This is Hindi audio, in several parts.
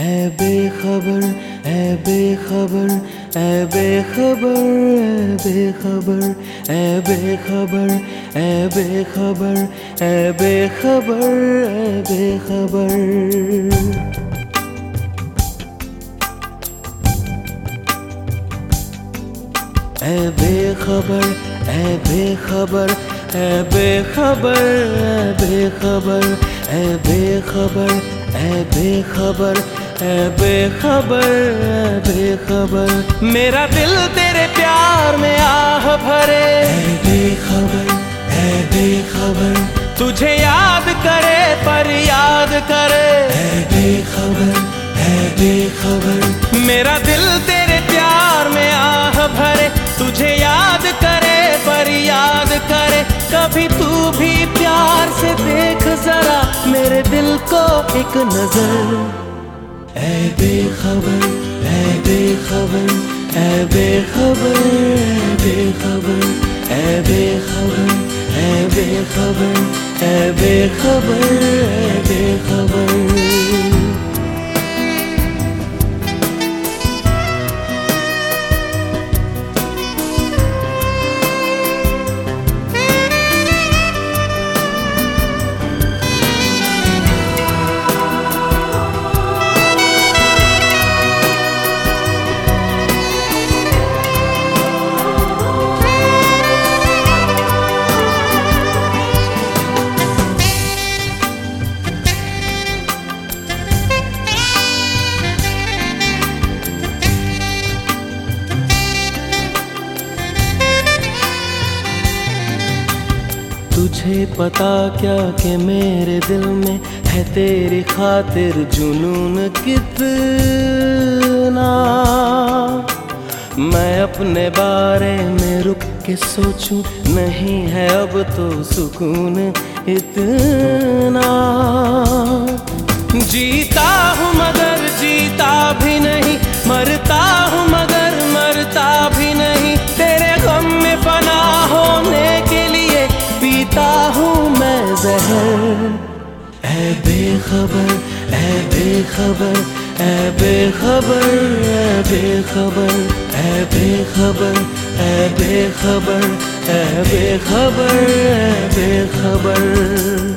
ऐ बेखबर ऐ बेखबर ऐ बेखबर ऐ बेखबर ऐ बेखबर ऐ बेखबर ऐ बेखबर ऐ बेखबर ऐ बेखबर ऐ बेखबर ऐ बेखबर ऐ बेखबर ऐ बेखबर ऐ बेखबर ऐ बेखबर मेरा दिल तेरे प्यार में आह भरे। ऐ बेखबर ऐ बेखबर। तुझे याद करे पर याद करे। ऐ बेखबर ऐ बेखबर। मेरा दिल तेरे प्यार में आह भरे। तुझे याद करे पर याद करे। कभी तू भी प्यार से देख जरा मेरे दिल को एक नज़र। ऐ बेखबर ऐ बेखबर ऐ बेखबर ऐ बेखबर ऐ बेखबर ऐ बेखबर ऐ बेखबर ऐ बेखबर तुझे पता क्या कि मेरे दिल में है तेरी खातिर जुनून कितना? मैं अपने बारे में रुक के सोचूं, नहीं है अब तो सुकून इतना। जीता हूँ मगर जीता भी नहीं, मरता हूँ मगर बेखबर ऐ बेखबर ऐ बेखबर ऐ बेखबर ऐ बेखबर ऐ बेखबर ऐ बेखबर ऐ बेखबर।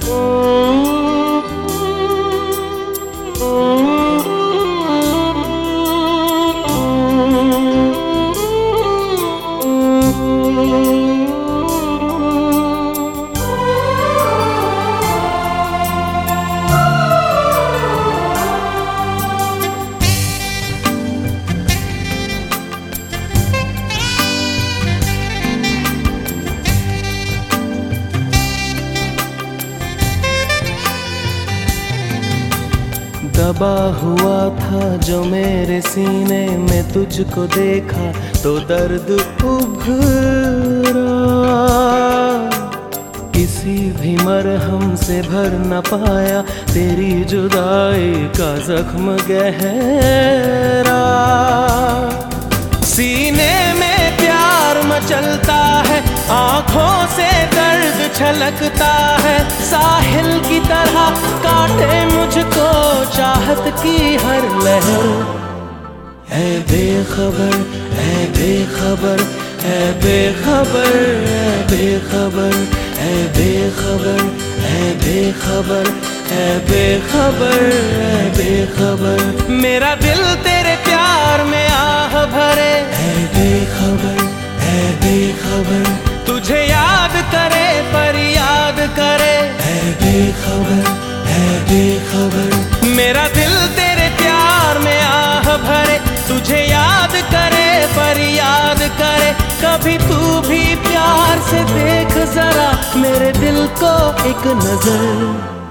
दबा हुआ था जो मेरे सीने में तुझको देखा तो दर्द उभरा। किसी भी मरहम से भर न पाया, तेरी जुदाई का जख्म गहरा। सीने में प्यार मचलता आँखों से दर्द छलकता है। साहिल की तरह काटे मुझको चाहत की हर लहर। है बेखबर है बेखबर है बेखबर है बेखबर है बेखबर है बेखबर है बेखबर है बेखबर। मेरा दिल तेरे प्यार में आह भरे। है बेखबर है बेखबर बेखबर, है बेखबर। मेरा दिल तेरे प्यार में आह भरे, तुझे याद करे पर याद करे। कभी तू भी प्यार से देख जरा, मेरे दिल को एक नज़र।